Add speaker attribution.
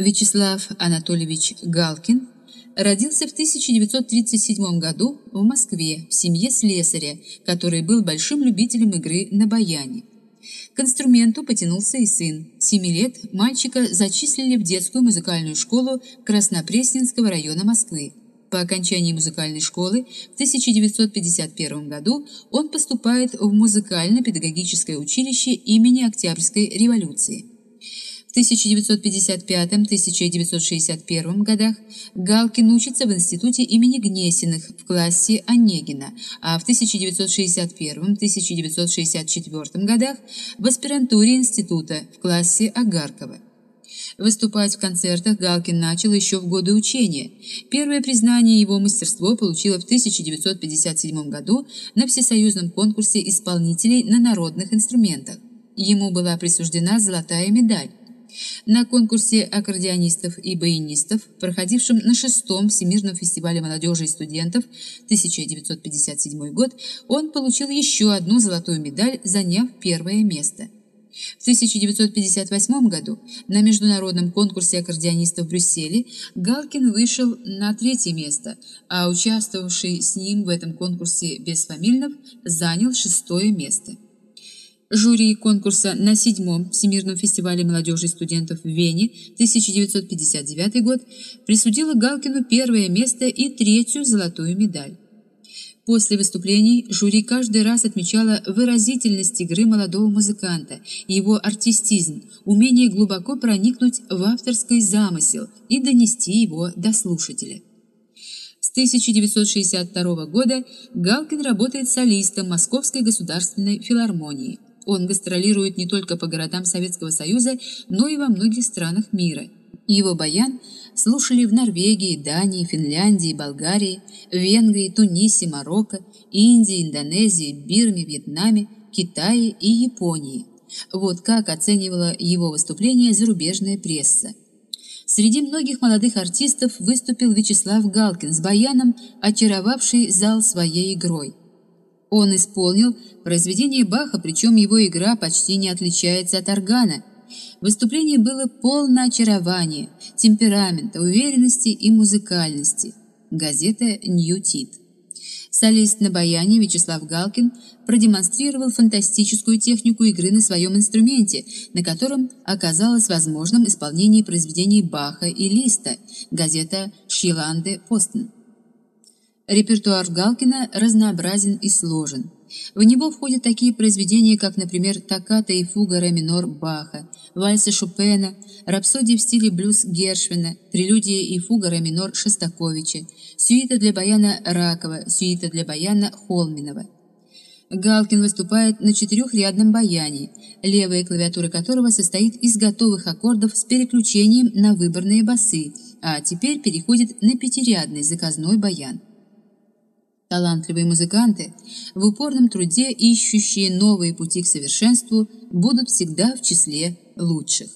Speaker 1: Вячеслав Анатольевич Галкин родился в 1937 году в Москве в семье слесаря, который был большим любителем игры на баяне. К инструменту потянулся и сын. Семи лет мальчика зачислили в детскую музыкальную школу Краснопресненского района Москвы. По окончании музыкальной школы в 1951 году он поступает в музыкально-педагогическое училище имени Октябрьской революции. В 1955-1961 годах Галкин учится в институте имени Гнесиных в классе Онегина, а в 1961-1964 годах в аспирантуре института в классе Агаркова. Выступать в концертах Галкин начал еще в годы учения. Первое признание его мастерство получило в 1957 году на всесоюзном конкурсе исполнителей на народных инструментах. Ему была присуждена золотая медаль. На конкурсе аккордеонистов и баянистов, проходившем на шестом Всемирном фестивале молодежи и студентов 1957 год, он получил еще одну золотую медаль, заняв первое место. В 1958 году на международном конкурсе аккордеонистов в Брюсселе Галкин вышел на третье место, а участвовавший с ним в этом конкурсе без фамильнов занял шестое место. Жюри конкурса на седьмом Всемирном фестивале молодежи и студентов в Вене 1959 год присудило Галкину первое место и третью золотую медаль. После выступлений жюри каждый раз отмечало выразительность игры молодого музыканта, его артистизм, умение глубоко проникнуть в авторский замысел и донести его до слушателя. С 1962 года Галкин работает солистом Московской государственной филармонии. Он гастролирует не только по городам Советского Союза, но и во многих странах мира. Его баян слушали в Норвегии, Дании, Финляндии, Болгарии, Венгрии, Тунисе, Марокко, Индии, Индонезии, Бирме, Вьетнаме, Китае и Японии. Вот как оценивала его выступление зарубежная пресса. Среди многих молодых артистов выступил Вячеслав Галкин с баяном, очаровавший зал своей игрой. Он исполнил произведение Баха, причем его игра почти не отличается от органа. Выступление было полно очарования, темперамента, уверенности и музыкальности. Газета «Нью-Тит». Солист на баяне Вячеслав Галкин продемонстрировал фантастическую технику игры на своем инструменте, на котором оказалось возможным исполнение произведений Баха и Листа. Газета «Шиланде Постен». Репертуар Галкина разнообразен и сложен. В него входят такие произведения, как, например, «Токката и фуга ре минор» Баха, вальсы Шопена, рапсодии в стиле блюз Гершвина, прелюдия и фуга ре минор Шостаковича, сюита для баяна Ракова, сюита для баяна Холминова. Галкин выступает на четырехрядном баяне, левая клавиатура которого состоит из готовых аккордов с переключением на выборные басы, а теперь переходит на пятирядный заказной баян. Талантливые музыканты, в упорном труде ищущие новые пути к совершенству, будут всегда в числе лучших.